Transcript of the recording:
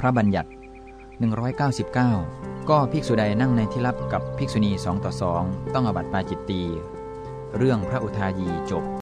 พระบัญญัติ 199 ก็ภิกษุใดนั่งในที่รับกับภิกษุณีสองต่อสองต้องอบัติปาจิตตี เรื่องพระอุทายีจบ